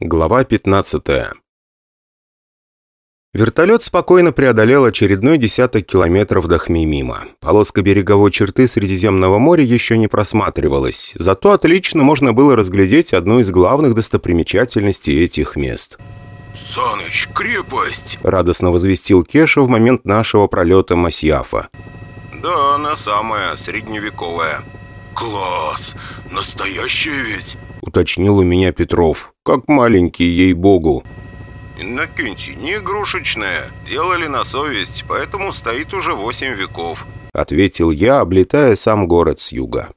Глава 15 Вертолет спокойно преодолел очередной десяток километров до Хмеймима. Полоска береговой черты Средиземного моря еще не просматривалась, зато отлично можно было разглядеть одну из главных достопримечательностей этих мест. «Саныч, крепость!» – радостно возвестил Кеша в момент нашего пролета Масьяфа. «Да, она самая, средневековая». «Класс! Настоящая ведь?» – уточнил у меня Петров. «Как маленький, ей-богу». «Иннокентий, не игрушечная. Делали на совесть, поэтому стоит уже восемь веков», — ответил я, облетая сам город с юга.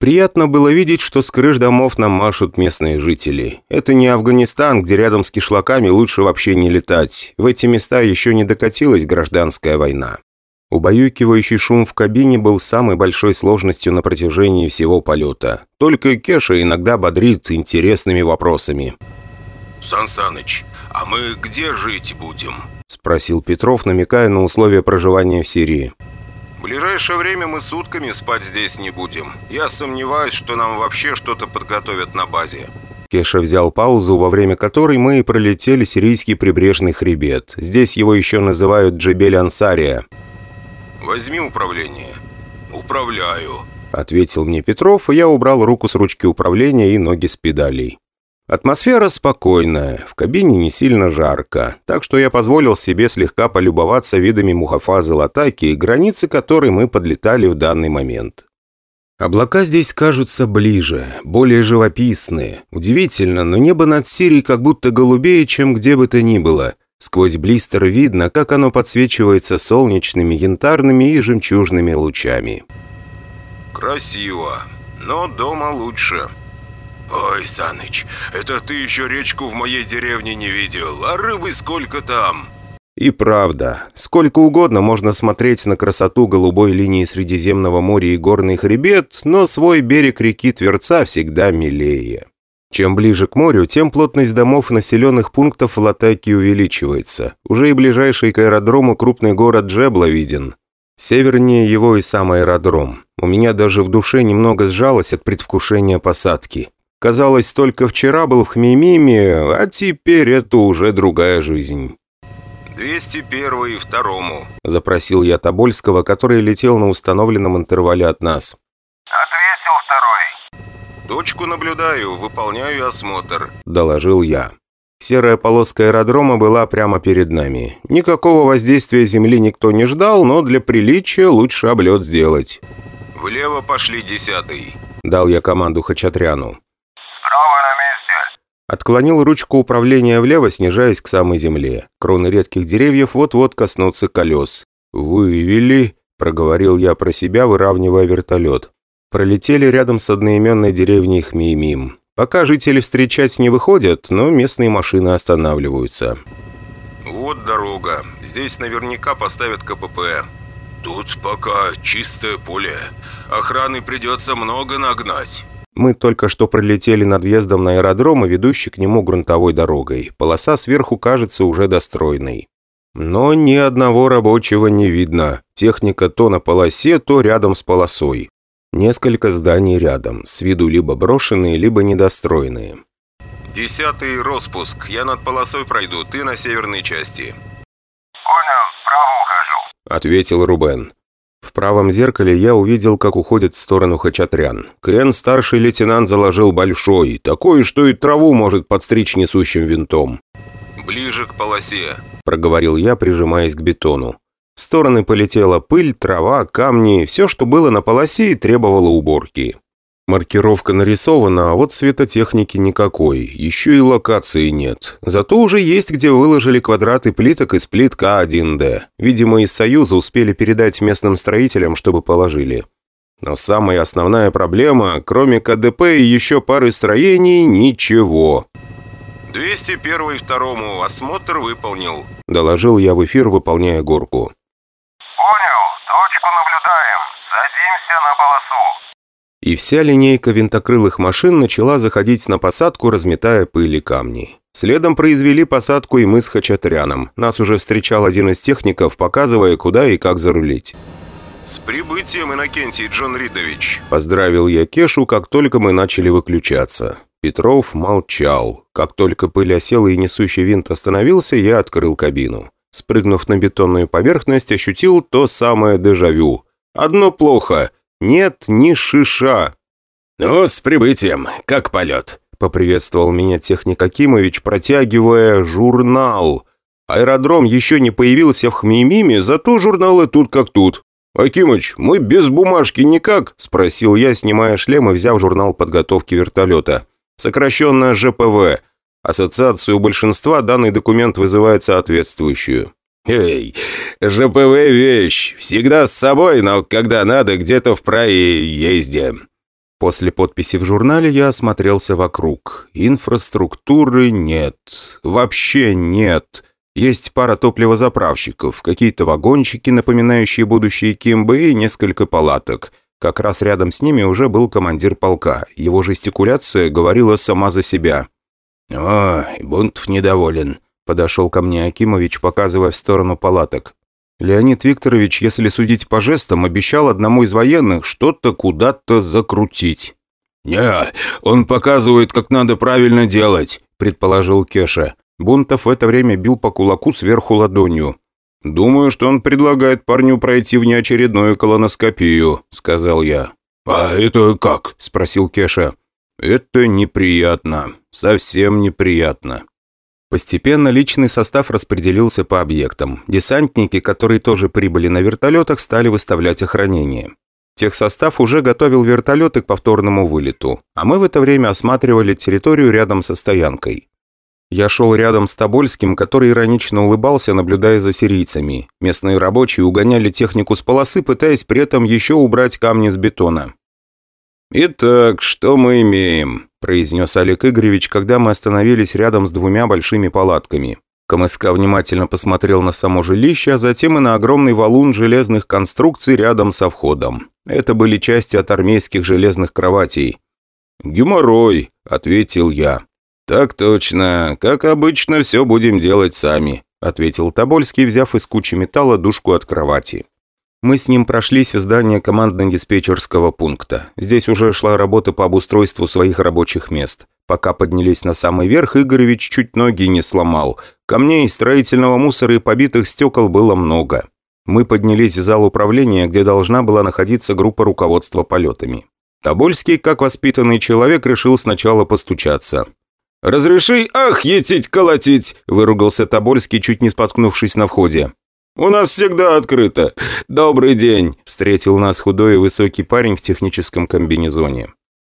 Приятно было видеть, что с крыш домов нам машут местные жители. Это не Афганистан, где рядом с кишлаками лучше вообще не летать. В эти места еще не докатилась гражданская война. Убаюкивающий шум в кабине был самой большой сложностью на протяжении всего полета. Только Кеша иногда бодрит интересными вопросами. «Сан Саныч, а мы где жить будем?» – спросил Петров, намекая на условия проживания в Сирии. В ближайшее время мы сутками спать здесь не будем. Я сомневаюсь, что нам вообще что-то подготовят на базе». Кеша взял паузу, во время которой мы пролетели сирийский прибрежный хребет. Здесь его еще называют Джебель Ансария. «Возьми управление». «Управляю», — ответил мне Петров, и я убрал руку с ручки управления и ноги с педалей. Атмосфера спокойная, в кабине не сильно жарко, так что я позволил себе слегка полюбоваться видами Мухафазы Латаки, границы которой мы подлетали в данный момент. Облака здесь кажутся ближе, более живописные. Удивительно, но небо над Сирией как будто голубее, чем где бы то ни было. Сквозь блистер видно, как оно подсвечивается солнечными, янтарными и жемчужными лучами. «Красиво, но дома лучше», «Ой, Саныч, это ты еще речку в моей деревне не видел, а рыбы сколько там!» И правда, сколько угодно можно смотреть на красоту голубой линии Средиземного моря и горный хребет, но свой берег реки Тверца всегда милее. Чем ближе к морю, тем плотность домов населенных пунктов в Латаке увеличивается. Уже и ближайший к аэродрому крупный город Джебла виден. Севернее его и сам аэродром. У меня даже в душе немного сжалось от предвкушения посадки. Казалось, только вчера был в Хмеймиме, а теперь это уже другая жизнь. «201 и второму», – запросил я Тобольского, который летел на установленном интервале от нас. «Ответил второй». «Точку наблюдаю, выполняю осмотр», – доложил я. Серая полоска аэродрома была прямо перед нами. Никакого воздействия Земли никто не ждал, но для приличия лучше облет сделать. «Влево пошли десятый», – дал я команду Хачатряну. Отклонил ручку управления влево, снижаясь к самой земле. Кроны редких деревьев вот-вот коснутся колес. «Вывели», – проговорил я про себя, выравнивая вертолет. Пролетели рядом с одноименной деревней Хмеймим. Пока жители встречать не выходят, но местные машины останавливаются. «Вот дорога. Здесь наверняка поставят КПП. Тут пока чистое поле. Охраны придется много нагнать». Мы только что пролетели над въездом на аэродром и ведущий к нему грунтовой дорогой. Полоса сверху кажется уже достроенной. Но ни одного рабочего не видно. Техника то на полосе, то рядом с полосой. Несколько зданий рядом, с виду либо брошенные, либо недостроенные. «Десятый распуск. Я над полосой пройду, ты на северной части». «Понял, вправо ухожу», — ответил Рубен. В правом зеркале я увидел, как уходит в сторону Хачатрян. Крен старший лейтенант заложил большой, такой, что и траву может подстричь несущим винтом. «Ближе к полосе», – проговорил я, прижимаясь к бетону. В стороны полетела пыль, трава, камни, все, что было на полосе и требовало уборки. Маркировка нарисована, а вот светотехники никакой, еще и локации нет. Зато уже есть, где выложили квадраты плиток из плит К1Д. Видимо, из Союза успели передать местным строителям, чтобы положили. Но самая основная проблема, кроме КДП и еще пары строений, ничего. 201 второму осмотр выполнил. Доложил я в эфир, выполняя горку. Наблюдаем. Садимся на полосу. И вся линейка винтокрылых машин начала заходить на посадку, разметая пыль и камни. Следом произвели посадку и мы с Хачатряном. Нас уже встречал один из техников, показывая, куда и как зарулить. «С прибытием, Иннокентий Джон Ридович!» Поздравил я Кешу, как только мы начали выключаться. Петров молчал. Как только пыль осела и несущий винт остановился, я открыл кабину. Спрыгнув на бетонную поверхность, ощутил то самое дежавю. Одно плохо. Нет ни шиша. «Ну, с прибытием. Как полет?» — поприветствовал меня техник Акимович, протягивая журнал. Аэродром еще не появился в Хмеймиме, зато журналы тут как тут. «Акимыч, мы без бумажки никак?» – спросил я, снимая шлем и взяв журнал подготовки вертолета. Сокращенно ЖПВ. Ассоциацию большинства данный документ вызывает соответствующую. «Эй, ЖПВ вещь. Всегда с собой, но когда надо, где-то в проезде». После подписи в журнале я осмотрелся вокруг. Инфраструктуры нет. Вообще нет. Есть пара топливозаправщиков, какие-то вагончики, напоминающие будущие Кимбы, и несколько палаток. Как раз рядом с ними уже был командир полка. Его жестикуляция говорила сама за себя. «О, Бунтов недоволен», — подошел ко мне Акимович, показывая в сторону палаток. Леонид Викторович, если судить по жестам, обещал одному из военных что-то куда-то закрутить. «Не, он показывает, как надо правильно делать», — предположил Кеша. Бунтов в это время бил по кулаку сверху ладонью. «Думаю, что он предлагает парню пройти внеочередную колоноскопию», — сказал я. «А это как?» — спросил Кеша. «Это неприятно. Совсем неприятно». Постепенно личный состав распределился по объектам. Десантники, которые тоже прибыли на вертолетах, стали выставлять охранение. Техсостав уже готовил вертолеты к повторному вылету, а мы в это время осматривали территорию рядом со стоянкой. Я шел рядом с Тобольским, который иронично улыбался, наблюдая за сирийцами. Местные рабочие угоняли технику с полосы, пытаясь при этом еще убрать камни с бетона. «Итак, что мы имеем?» – произнес Олег Игоревич, когда мы остановились рядом с двумя большими палатками. КМСК внимательно посмотрел на само жилище, а затем и на огромный валун железных конструкций рядом со входом. Это были части от армейских железных кроватей. «Геморрой», – ответил я. «Так точно. Как обычно, все будем делать сами», — ответил Тобольский, взяв из кучи металла душку от кровати. Мы с ним прошлись в здание командно-диспетчерского пункта. Здесь уже шла работа по обустройству своих рабочих мест. Пока поднялись на самый верх, Игоревич чуть ноги не сломал. Камней, строительного мусора и побитых стекол было много. Мы поднялись в зал управления, где должна была находиться группа руководства полетами. Тобольский, как воспитанный человек, решил сначала постучаться. «Разреши, ах, етить, колотить!» – выругался Тобольский, чуть не споткнувшись на входе. «У нас всегда открыто. Добрый день!» – встретил нас худой и высокий парень в техническом комбинезоне.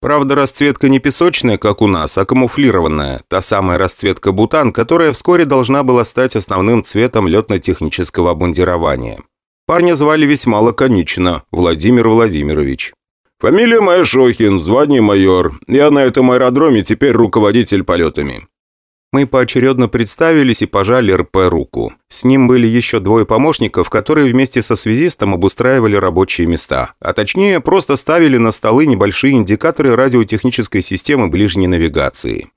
Правда, расцветка не песочная, как у нас, а камуфлированная. Та самая расцветка бутан, которая вскоре должна была стать основным цветом летно-технического обмундирования. Парня звали весьма лаконично – Владимир Владимирович. «Фамилия моя Шохин, звание майор. Я на этом аэродроме теперь руководитель полетами». Мы поочередно представились и пожали РП руку. С ним были еще двое помощников, которые вместе со связистом обустраивали рабочие места. А точнее, просто ставили на столы небольшие индикаторы радиотехнической системы ближней навигации.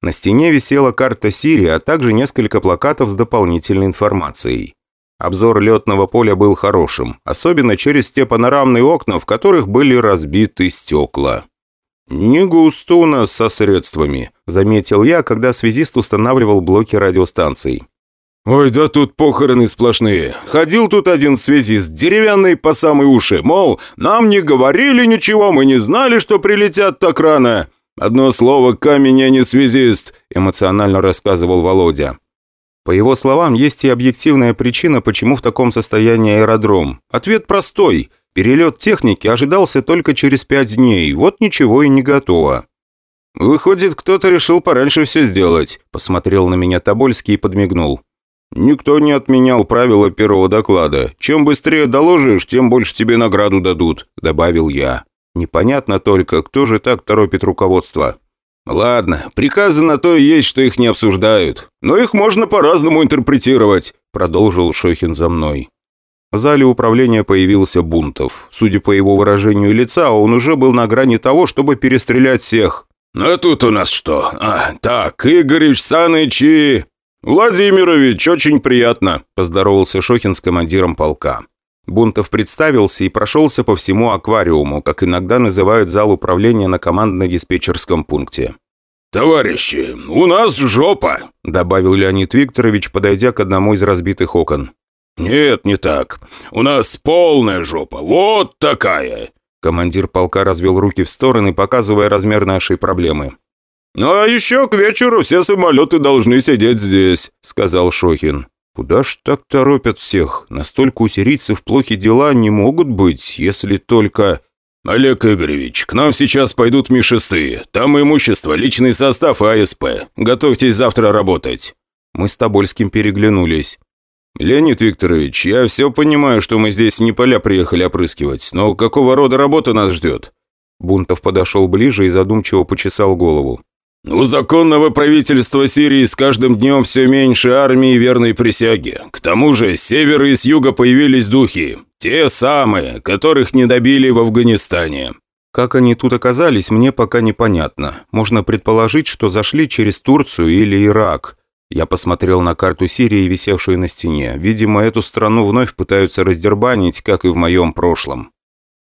На стене висела карта Сирии, а также несколько плакатов с дополнительной информацией. Обзор летного поля был хорошим, особенно через те панорамные окна, в которых были разбиты стекла. «Не густо у нас со средствами», – заметил я, когда связист устанавливал блоки радиостанций. «Ой, да тут похороны сплошные. Ходил тут один связист, деревянный по самые уши, мол, нам не говорили ничего, мы не знали, что прилетят так рано. Одно слово, камень, а не связист», – эмоционально рассказывал Володя. По его словам, есть и объективная причина, почему в таком состоянии аэродром. Ответ простой. Перелет техники ожидался только через пять дней, вот ничего и не готово. «Выходит, кто-то решил пораньше все сделать», – посмотрел на меня Тобольский и подмигнул. «Никто не отменял правила первого доклада. Чем быстрее доложишь, тем больше тебе награду дадут», – добавил я. Непонятно только, кто же так торопит руководство. «Ладно, приказы на то и есть, что их не обсуждают. Но их можно по-разному интерпретировать», – продолжил Шохин за мной. В зале управления появился Бунтов. Судя по его выражению лица, он уже был на грани того, чтобы перестрелять всех. «А тут у нас что? А, так, Игорь Саныч и...» «Владимирович, очень приятно», – поздоровался Шохин с командиром полка. Бунтов представился и прошелся по всему аквариуму, как иногда называют зал управления на командно-диспетчерском пункте. «Товарищи, у нас жопа!» – добавил Леонид Викторович, подойдя к одному из разбитых окон. «Нет, не так. У нас полная жопа. Вот такая!» Командир полка развел руки в стороны, показывая размер нашей проблемы. «Ну а еще к вечеру все самолеты должны сидеть здесь», — сказал Шохин. «Куда ж так торопят всех? Настолько у сирийцев плохи дела не могут быть, если только...» «Олег Игоревич, к нам сейчас пойдут Ми-6. Там имущество, личный состав и АСП. Готовьтесь завтра работать». Мы с Тобольским переглянулись. «Леонид Викторович, я все понимаю, что мы здесь не поля приехали опрыскивать, но какого рода работа нас ждет?» Бунтов подошел ближе и задумчиво почесал голову. «У законного правительства Сирии с каждым днем все меньше армии верной присяги. К тому же с севера и с юга появились духи. Те самые, которых не добили в Афганистане». Как они тут оказались, мне пока непонятно. Можно предположить, что зашли через Турцию или Ирак. Я посмотрел на карту Сирии, висевшую на стене. Видимо, эту страну вновь пытаются раздербанить, как и в моем прошлом.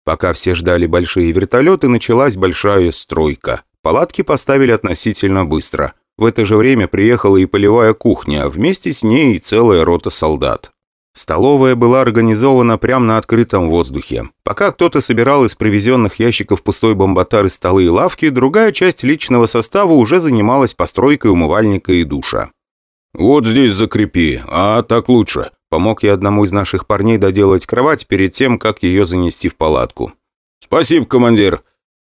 Пока все ждали большие вертолеты, началась большая стройка. Палатки поставили относительно быстро. В это же время приехала и полевая кухня, вместе с ней и целая рота солдат. Столовая была организована прямо на открытом воздухе. Пока кто-то собирал из привезенных ящиков пустой бомбатары столы и лавки, другая часть личного состава уже занималась постройкой умывальника и душа. «Вот здесь закрепи, а так лучше», – помог я одному из наших парней доделать кровать перед тем, как ее занести в палатку. «Спасибо, командир».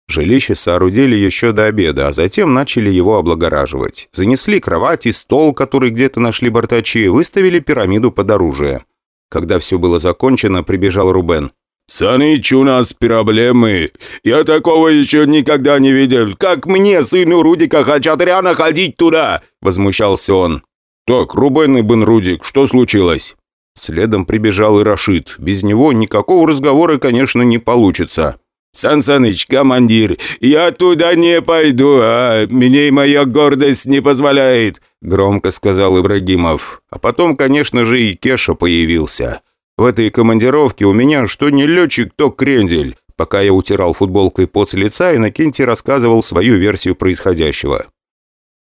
Жилище соорудили еще до обеда, а затем начали его облагораживать. Занесли кровать и стол, который где-то нашли бортачи, выставили пирамиду под оружие. Когда все было закончено, прибежал Рубен. «Саныч, у нас проблемы. Я такого еще никогда не видел. Как мне, сыну Рудика Хачатряна, ходить туда?» Возмущался он. «Так, Рубен и Бен что случилось?» Следом прибежал и Рашид. Без него никакого разговора, конечно, не получится. «Сан Саныч, командир, я туда не пойду, а мне моя гордость не позволяет», громко сказал Ибрагимов. А потом, конечно же, и Кеша появился. В этой командировке у меня что не летчик, то крендель. Пока я утирал футболкой пот с лица, Иннокентий рассказывал свою версию происходящего.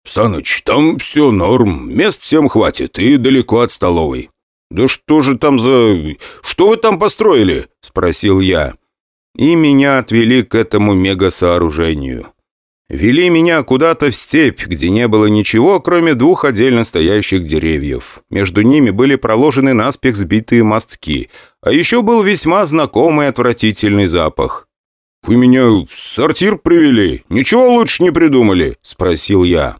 «Саныч, там все норм, мест всем хватит и далеко от столовой». «Да что же там за... Что вы там построили?» – спросил я. И меня отвели к этому мегасооружению. Вели меня куда-то в степь, где не было ничего, кроме двух отдельно стоящих деревьев. Между ними были проложены наспех сбитые мостки, а еще был весьма знакомый отвратительный запах. «Вы меня в сортир привели? Ничего лучше не придумали?» – спросил я.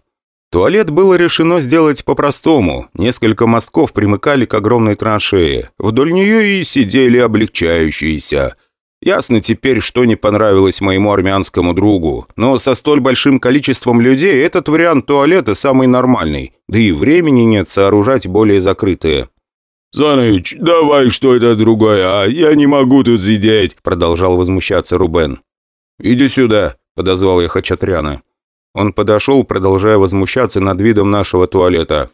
Туалет было решено сделать по-простому. Несколько мостков примыкали к огромной траншее. Вдоль нее и сидели облегчающиеся. Ясно теперь, что не понравилось моему армянскому другу. Но со столь большим количеством людей этот вариант туалета самый нормальный. Да и времени нет сооружать более закрытые. «Саныч, давай что-то другое, а я не могу тут сидеть», продолжал возмущаться Рубен. «Иди сюда», – подозвал я Хачатряна. Он подошел, продолжая возмущаться над видом нашего туалета.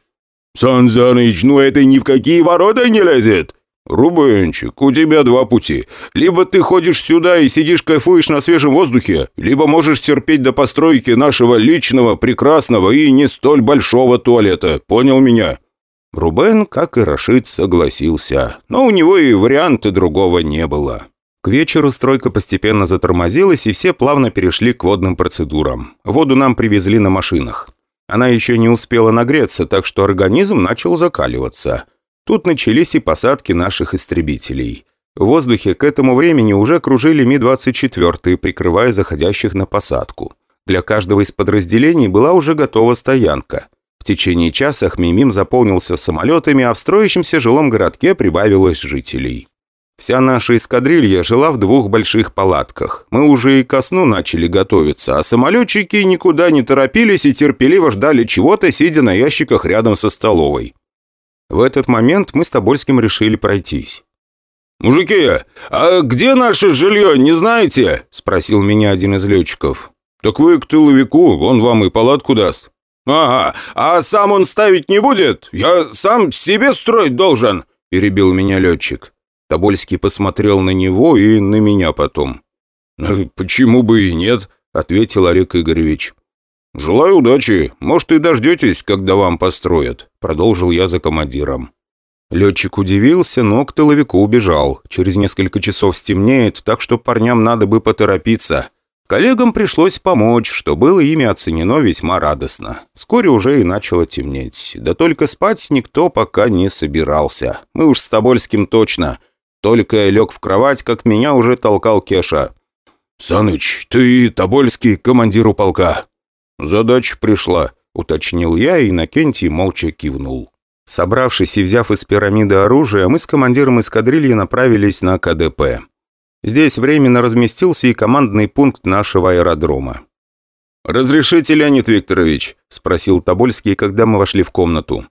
«Сан Саныч, ну это ни в какие ворота не лезет!» «Рубенчик, у тебя два пути. Либо ты ходишь сюда и сидишь кайфуешь на свежем воздухе, либо можешь терпеть до постройки нашего личного, прекрасного и не столь большого туалета. Понял меня?» Рубен, как и Рашид, согласился, но у него и варианта другого не было. К вечеру стройка постепенно затормозилась, и все плавно перешли к водным процедурам. Воду нам привезли на машинах. Она еще не успела нагреться, так что организм начал закаливаться. Тут начались и посадки наших истребителей. В воздухе к этому времени уже кружили Ми-24, прикрывая заходящих на посадку. Для каждого из подразделений была уже готова стоянка. В течение часа Хмимим заполнился самолетами, а в строящемся жилом городке прибавилось жителей. Вся наша эскадрилья жила в двух больших палатках. Мы уже и ко сну начали готовиться, а самолетчики никуда не торопились и терпеливо ждали чего-то, сидя на ящиках рядом со столовой. В этот момент мы с Тобольским решили пройтись. «Мужики, а где наше жилье, не знаете?» – спросил меня один из летчиков. «Так вы к тыловику, он вам и палатку даст». «Ага, а сам он ставить не будет? Я сам себе строить должен», – перебил меня летчик. Тобольский посмотрел на него и на меня потом. «Ну, «Почему бы и нет?» – ответил Олег Игоревич. «Желаю удачи. Может, и дождетесь, когда вам построят», — продолжил я за командиром. Летчик удивился, но к тыловику убежал. Через несколько часов стемнеет, так что парням надо бы поторопиться. Коллегам пришлось помочь, что было ими оценено весьма радостно. Вскоре уже и начало темнеть. Да только спать никто пока не собирался. Мы уж с Тобольским точно. Только я лег в кровать, как меня уже толкал Кеша. «Саныч, ты Тобольский командиру полка». «Задача пришла», — уточнил я, и Иннокентий молча кивнул. Собравшись и взяв из пирамиды оружие, мы с командиром эскадрильи направились на КДП. Здесь временно разместился и командный пункт нашего аэродрома. «Разрешите, Леонид Викторович?» – спросил Тобольский, когда мы вошли в комнату.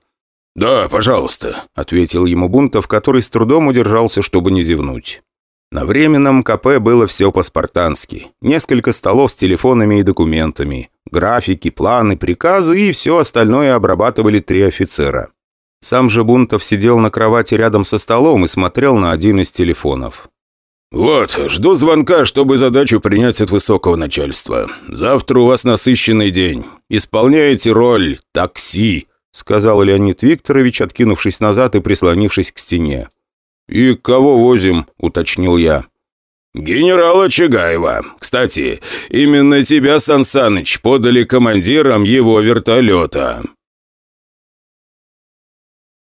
«Да, пожалуйста», – ответил ему Бунтов, который с трудом удержался, чтобы не зевнуть. На временном КП было все по-спартански. Несколько столов с телефонами и документами. Графики, планы, приказы и все остальное обрабатывали три офицера. Сам же Бунтов сидел на кровати рядом со столом и смотрел на один из телефонов. «Вот, жду звонка, чтобы задачу принять от высокого начальства. Завтра у вас насыщенный день. Исполняете роль такси», сказал Леонид Викторович, откинувшись назад и прислонившись к стене. «И кого возим?» – уточнил я. «Генерала Чигаева. Кстати, именно тебя, Сансаныч, подали командиром его вертолета.